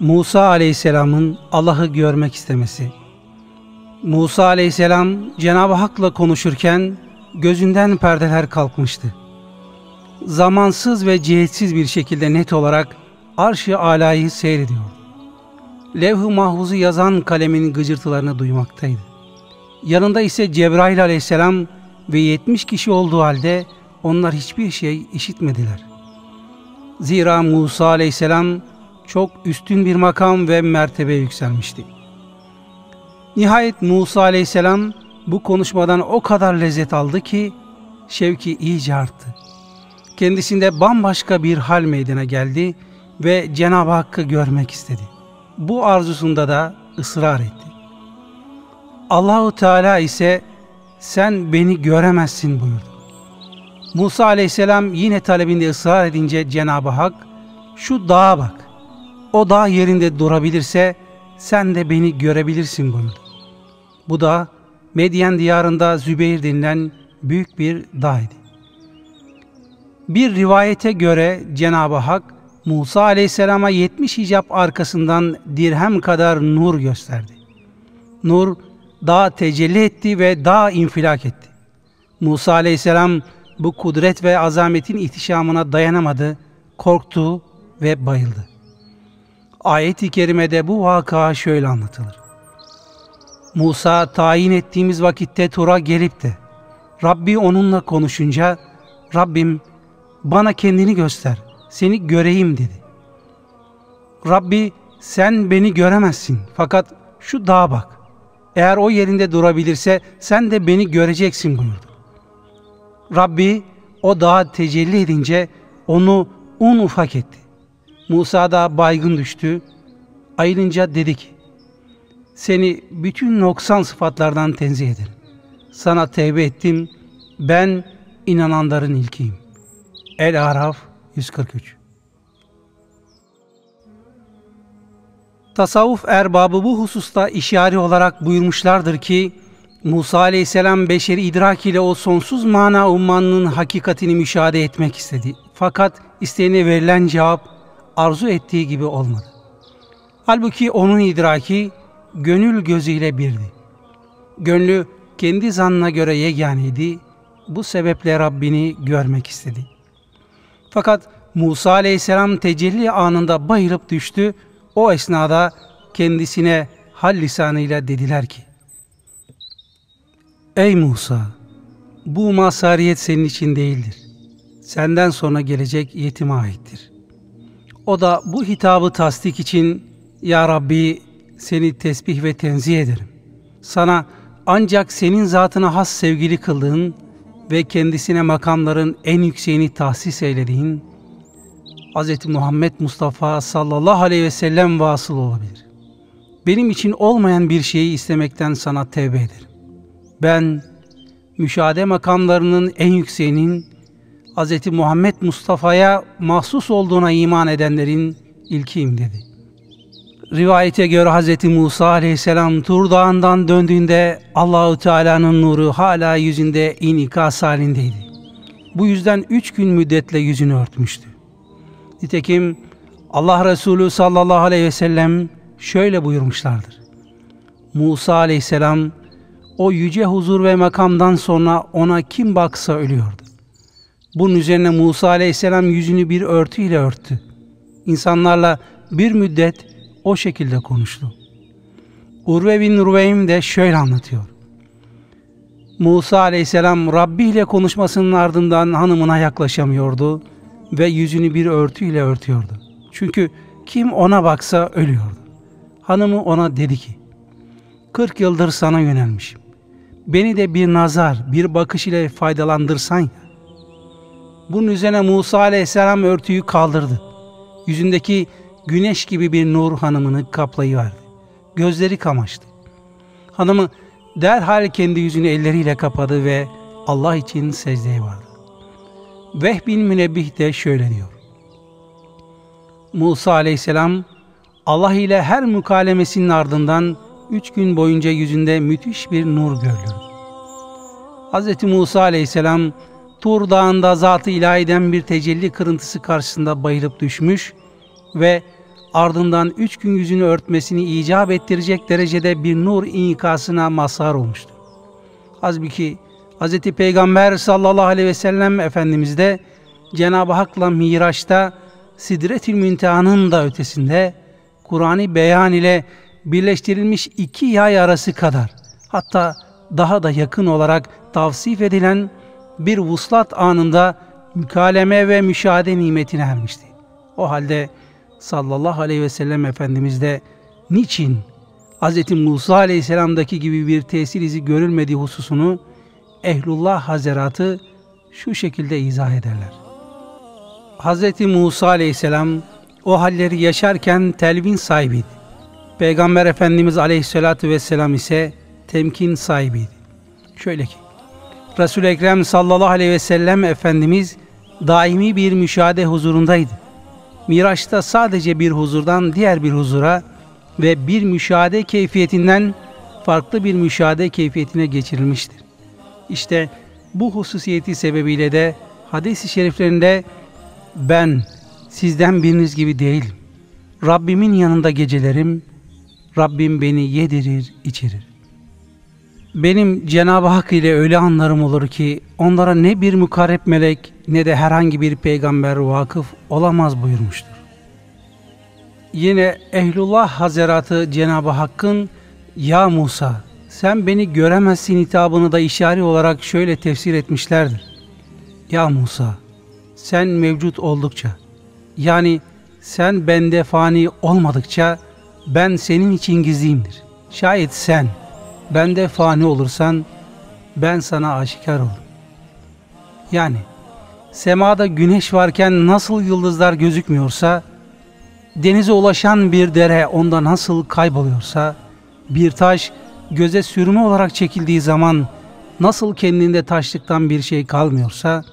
Musa aleyhisselamın Allah'ı görmek istemesi. Musa aleyhisselam Cenab-ı Hak'la konuşurken gözünden perdeler kalkmıştı. Zamansız ve cihetsiz bir şekilde net olarak arş-ı alayı seyrediyor. Levh-ı mahfuzu yazan kalemin gıcırtılarını duymaktaydı. Yanında ise Cebrail aleyhisselam ve 70 kişi olduğu halde onlar hiçbir şey işitmediler. Zira Musa aleyhisselam çok üstün bir makam ve mertebe yükselmişti. Nihayet Musa aleyhisselam bu konuşmadan o kadar lezzet aldı ki şevki iyice arttı. Kendisinde bambaşka bir hal meydana geldi ve Cenab-ı Hakk'ı görmek istedi. Bu arzusunda da ısrar etti. Allahu Teala ise sen beni göremezsin buyurdu. Musa aleyhisselam yine talebinde ısrar edince Cenab-ı Hak şu dağa bak. O dağ yerinde durabilirse sen de beni görebilirsin buyurdu. Bu da Medyen diyarında Zübeyir denilen büyük bir dağydı. Bir rivayete göre Cenab-ı Hak Musa aleyhisselama 70 hicap arkasından dirhem kadar nur gösterdi. Nur dağ tecelli etti ve dağ infilak etti. Musa aleyhisselam bu kudret ve azametin ihtişamına dayanamadı, korktu ve bayıldı. Ayet-i kerimede bu vaka şöyle anlatılır. Musa tayin ettiğimiz vakitte Tur'a gelip de Rabbi onunla konuşunca Rabbim bana kendini göster, seni göreyim dedi. Rabbi sen beni göremezsin fakat şu dağa bak. Eğer o yerinde durabilirse sen de beni göreceksin buyurdu. Rabbi o dağa tecelli edince onu un ufak etti. Musa da baygın düştü. Ayılınca dedi ki, seni bütün noksan sıfatlardan tenzih ederim. Sana tevbe ettim, ben inananların ilkiyim. El-Araf 143 Tasavvuf erbabı bu hususta işari olarak buyurmuşlardır ki, Musa aleyhisselam beşeri idrak ile o sonsuz mana ummanının hakikatini müşahede etmek istedi. Fakat isteğine verilen cevap arzu ettiği gibi olmadı. Halbuki onun idraki gönül gözüyle birdi. Gönlü kendi zannına göre yeganeydi. Bu sebeple Rabbini görmek istedi. Fakat Musa aleyhisselam tecelli anında bayılıp düştü. O esnada kendisine hal lisanıyla dediler ki Ey Musa! Bu masariyet senin için değildir. Senden sonra gelecek yetime aittir. O da bu hitabı tasdik için Ya Rabbi seni tesbih ve tenzih ederim. Sana ancak senin zatına has sevgili kıldığın ve kendisine makamların en yükseğini tahsis eylediğin Hz. Muhammed Mustafa sallallahu aleyhi ve sellem vasıl olabilir. Benim için olmayan bir şeyi istemekten sana tevbe ederim. Ben müşahede makamlarının en yükseğinin Hz. Muhammed Mustafa'ya mahsus olduğuna iman edenlerin ilkiyim dedi. Rivayete göre Hz. Musa aleyhisselam Tur Dağı'ndan döndüğünde Allahu Teala'nın nuru hala yüzünde inikas halindeydi. Bu yüzden üç gün müddetle yüzünü örtmüştü. Nitekim Allah Resulü sallallahu aleyhi ve sellem şöyle buyurmuşlardır. Musa aleyhisselam o yüce huzur ve makamdan sonra ona kim baksa ölüyordu. Bunun üzerine Musa aleyhisselam yüzünü bir örtüyle örttü. İnsanlarla bir müddet o şekilde konuştu. Urve bin Ruveym de şöyle anlatıyor. Musa aleyhisselam Rabbi ile konuşmasının ardından hanımına yaklaşamıyordu ve yüzünü bir örtüyle örtüyordu. Çünkü kim ona baksa ölüyordu. Hanımı ona dedi ki, 40 yıldır sana yönelmişim. Beni de bir nazar, bir bakış ile faydalandırsan ya. Bunun üzerine Musa aleyhisselam örtüyü kaldırdı. Yüzündeki güneş gibi bir nur hanımını kaplayıverdi. Gözleri kamaştı. Hanımı derhal kendi yüzünü elleriyle kapadı ve Allah için secdeye vardı. Vehb bin Münebbih de şöyle diyor. Musa aleyhisselam Allah ile her mukalemesinin ardından üç gün boyunca yüzünde müthiş bir nur görülürdü. Hz. Musa aleyhisselam Tur dağında zat-ı ilahiden bir tecelli kırıntısı karşısında bayılıp düşmüş ve ardından üç gün yüzünü örtmesini icap ettirecek derecede bir nur inikasına mazhar olmuştur. Halbuki Hz. Peygamber sallallahu aleyhi ve sellem Efendimiz de Cenab-ı Hak'la Miraç'ta Sidret-ül Münteha'nın da ötesinde Kur'an'ı beyan ile birleştirilmiş iki yay arası kadar hatta daha da yakın olarak tavsif edilen bir vuslat anında mükaleme ve müşahede nimetine ermişti. O halde sallallahu aleyhi ve sellem Efendimiz de niçin Hz. Musa aleyhisselamdaki gibi bir tesir izi görülmediği hususunu Ehlullah Hazeratı şu şekilde izah ederler. Hz. Musa aleyhisselam o halleri yaşarken telvin sahibiydi. Peygamber Efendimiz aleyhissalatü vesselam ise temkin sahibiydi. Şöyle ki, Resul-i Ekrem sallallahu aleyhi ve sellem Efendimiz daimi bir müşahede huzurundaydı. Miraç'ta sadece bir huzurdan diğer bir huzura ve bir müşahede keyfiyetinden farklı bir müşahede keyfiyetine geçirilmiştir. İşte bu hususiyeti sebebiyle de hadis-i şeriflerinde ben sizden biriniz gibi değilim. Rabbimin yanında gecelerim, Rabbim beni yedirir, içirir. Benim Cenab-ı Hak ile öyle anlarım olur ki onlara ne bir mukarreb melek ne de herhangi bir peygamber vakıf olamaz buyurmuştur. Yine Ehlullah Hazeratı Cenab-ı Hakk'ın Ya Musa sen beni göremezsin hitabını da işari olarak şöyle tefsir etmişlerdir. Ya Musa sen mevcut oldukça yani sen bende fani olmadıkça ben senin için gizliyimdir. Şayet sen bende fani olursan ben sana aşikar olurum. Yani semada güneş varken nasıl yıldızlar gözükmüyorsa, denize ulaşan bir dere onda nasıl kayboluyorsa, bir taş göze sürme olarak çekildiği zaman nasıl kendinde taşlıktan bir şey kalmıyorsa,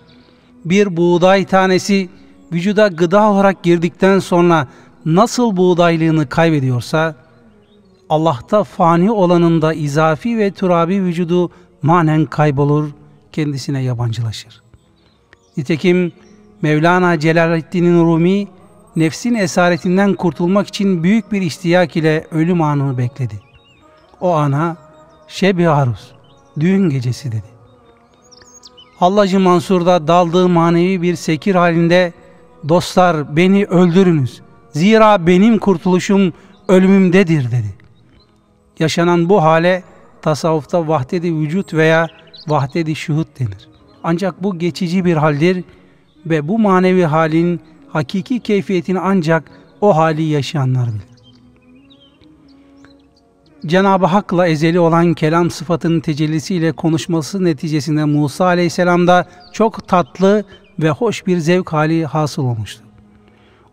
bir buğday tanesi vücuda gıda olarak girdikten sonra nasıl buğdaylığını kaybediyorsa, Allah'ta fani olanında izafi ve turabi vücudu manen kaybolur, kendisine yabancılaşır. Nitekim Mevlana Celaleddin Rumi, nefsin esaretinden kurtulmak için büyük bir istiyak ile ölüm anını bekledi. O ana Şebi Aruz, düğün gecesi dedi. Hallacı Mansur'da daldığı manevi bir sekir halinde dostlar beni öldürünüz. Zira benim kurtuluşum ölümümdedir dedi. Yaşanan bu hale tasavvufta vahdedi vücut veya vahdedi şuhut denir. Ancak bu geçici bir haldir ve bu manevi halin hakiki keyfiyetini ancak o hali yaşayanlar bilir. Cenab-ı Hak'la ezeli olan kelam sıfatının tecellisiyle konuşması neticesinde Musa aleyhisselamda çok tatlı ve hoş bir zevk hali hasıl olmuştu.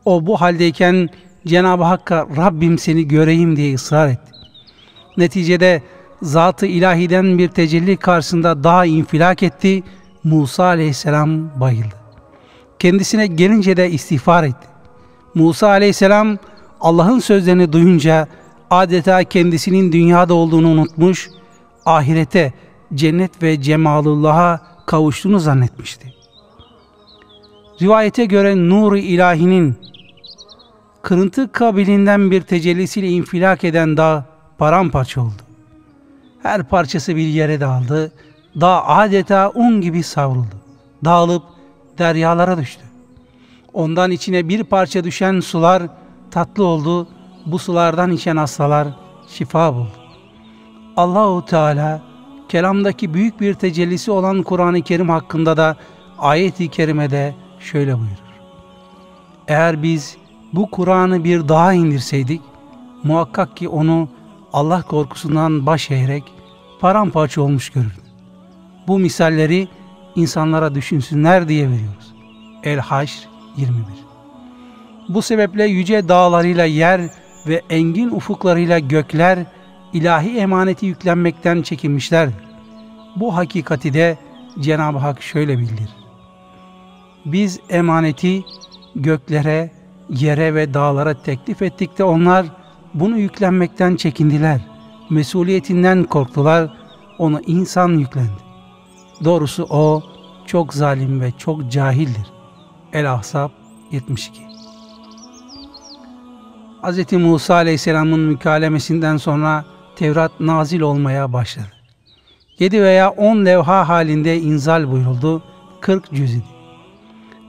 O bu haldeyken Cenab-ı Hakk'a Rabbim seni göreyim diye ısrar etti. Neticede zatı ilahiden bir tecelli karşısında daha infilak etti. Musa aleyhisselam bayıldı. Kendisine gelince de istiğfar etti. Musa aleyhisselam Allah'ın sözlerini duyunca adeta kendisinin dünyada olduğunu unutmuş, ahirete, cennet ve cemalullah'a kavuştuğunu zannetmişti. Rivayete göre nur ilahinin kırıntı kabilinden bir tecellisiyle infilak eden dağ paramparça oldu. Her parçası bir yere dağıldı. Dağ adeta un gibi savruldu. Dağılıp deryalara düştü. Ondan içine bir parça düşen sular tatlı oldu. Bu sulardan içen hastalar şifa buldu. Allahu Teala kelamdaki büyük bir tecellisi olan Kur'an-ı Kerim hakkında da ayet-i kerimede şöyle buyurur. Eğer biz bu Kur'an'ı bir daha indirseydik, muhakkak ki onu Allah korkusundan baş eğerek paramparça olmuş görürdü. Bu misalleri insanlara düşünsünler diye veriyoruz. El-Haşr 21 Bu sebeple yüce dağlarıyla yer ve engin ufuklarıyla gökler ilahi emaneti yüklenmekten çekinmişlerdir. Bu hakikati de Cenab-ı Hak şöyle bildirir. Biz emaneti göklere, yere ve dağlara teklif ettik de onlar bunu yüklenmekten çekindiler. Mesuliyetinden korktular. Ona insan yüklendi. Doğrusu o çok zalim ve çok cahildir. El-Ahzab 72 Hz. Musa Aleyhisselam'ın mükalemesinden sonra Tevrat nazil olmaya başladı. 7 veya 10 levha halinde inzal buyuruldu, 40 cüz idi.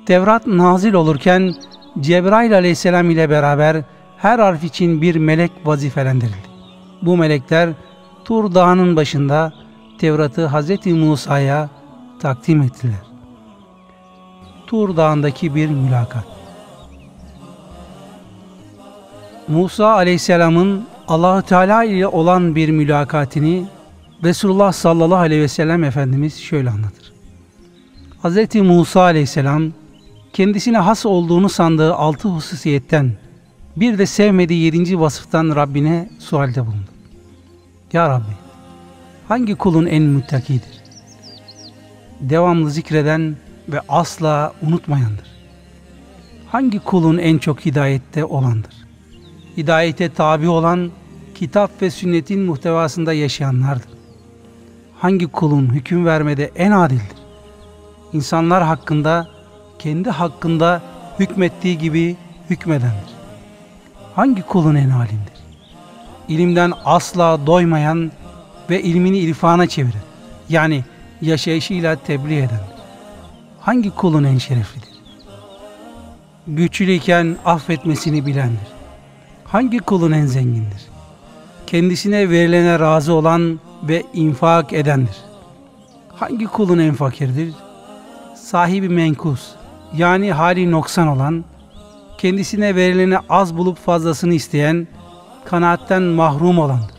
Tevrat nazil olurken Cebrail aleyhisselam ile beraber her harf için bir melek vazifelendirildi. Bu melekler Tur Dağı'nın başında Tevrat'ı Hz. Musa'ya takdim ettiler. Tur Dağı'ndaki bir mülakat. Musa Aleyhisselam'ın Allahu Teala ile olan bir mülakatini Resulullah sallallahu aleyhi ve sellem Efendimiz şöyle anlatır. Hz. Musa Aleyhisselam kendisine has olduğunu sandığı altı hususiyetten bir de sevmediği yedinci vasıftan Rabbine sualde bulundu. Ya Rabbi, hangi kulun en müttakidir? Devamlı zikreden ve asla unutmayandır. Hangi kulun en çok hidayette olandır? Hidayete tabi olan, kitap ve sünnetin muhtevasında yaşayanlardır. Hangi kulun hüküm vermede en adildir? İnsanlar hakkında, kendi hakkında hükmettiği gibi hükmedendir. Hangi kulun en alimdir? İlimden asla doymayan ve ilmini irfana çeviren, yani yaşayışıyla tebliğ eden. Hangi kulun en şereflidir? Güçlüyken affetmesini bilendir. Hangi kulun en zengindir? Kendisine verilene razı olan ve infak edendir. Hangi kulun en fakirdir? Sahibi menkus, yani hali noksan olan, kendisine verileni az bulup fazlasını isteyen, kanaatten mahrum olandır.